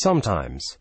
Sometimes.